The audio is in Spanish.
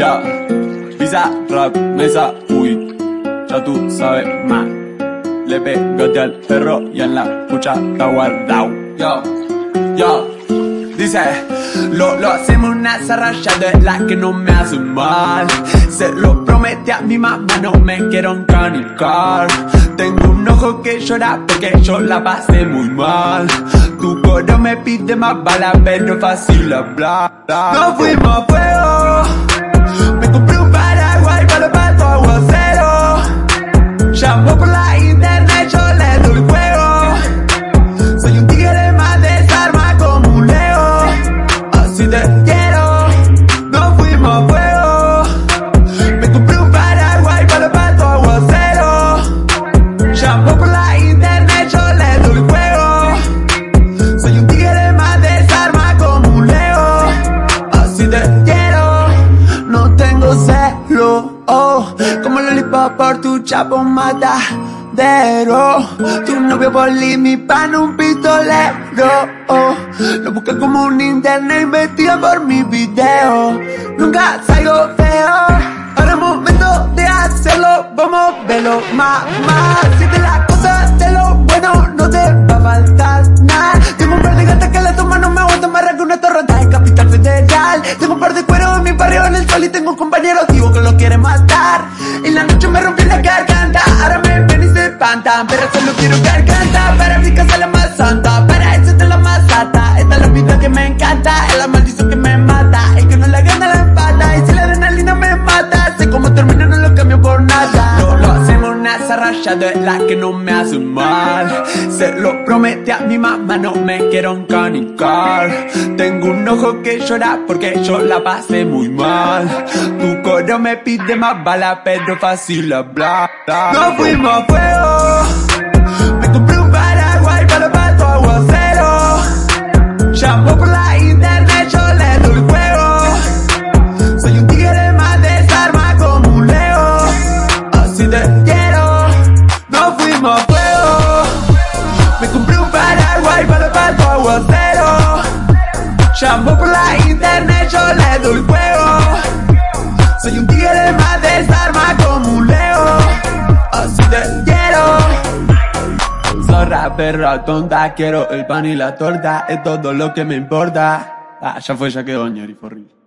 Ya, pisa, rap, mesa, uy, ya tú sabes más. Le pegaste al perro y en la pucha está guardado. Yo, yo, dice, lo, lo hacemos una zarraya de la que no me hace mal. Se lo prometí a mi mamá, no me quiero encanicar. Tengo un ojo que llora porque yo la pasé muy mal. Tu coro me pide más balas, pero es fácil hablar. No fuimos a Llamó por celo. Oh, como lollipop por tu chapo matadero. Tu novio poli, mi pan, un pistolero. Oh, lo busqué como un internet investiga por mi video. Nunca salgo feo. Ahora es momento de hacerlo, vamos a verlo, mamá. Si te la cosa de lo bueno, me rompí la garganta, ahora me ven y se espantan. Pero solo quiero garganta para mi casa la más santa. Para es la más alta, esta es la vida que me encanta, es la maldición que me mata. El que no la gana la empata, y si la adrenalina me mata, sé cómo termina, no lo cambio por nada. No lo hacemos una zarraya de la que no me hace mal. Se lo prometí a mi mamá, no me quiero encanicar. Tengo un ojo que llora porque yo la pasé muy mal. Tu me pide más balas, pero fácil hablar. No fuimos a fuego. Me compré un paraguay para el pato aguacero. Llamó por la internet, yo le doy juego. Soy un tigre más desarma como un leo. Así te quiero, no fuimos a fuego. Me compré un paraguay para el pato aguacero. Llamó por la internet, yo le doy juego. Soy un tigre más desarma como un leo. Así te quiero. Zorra, perra, tonta, quiero el pan y la torta, es todo lo que me importa. Ah, ya fue, ya quedó, horrible.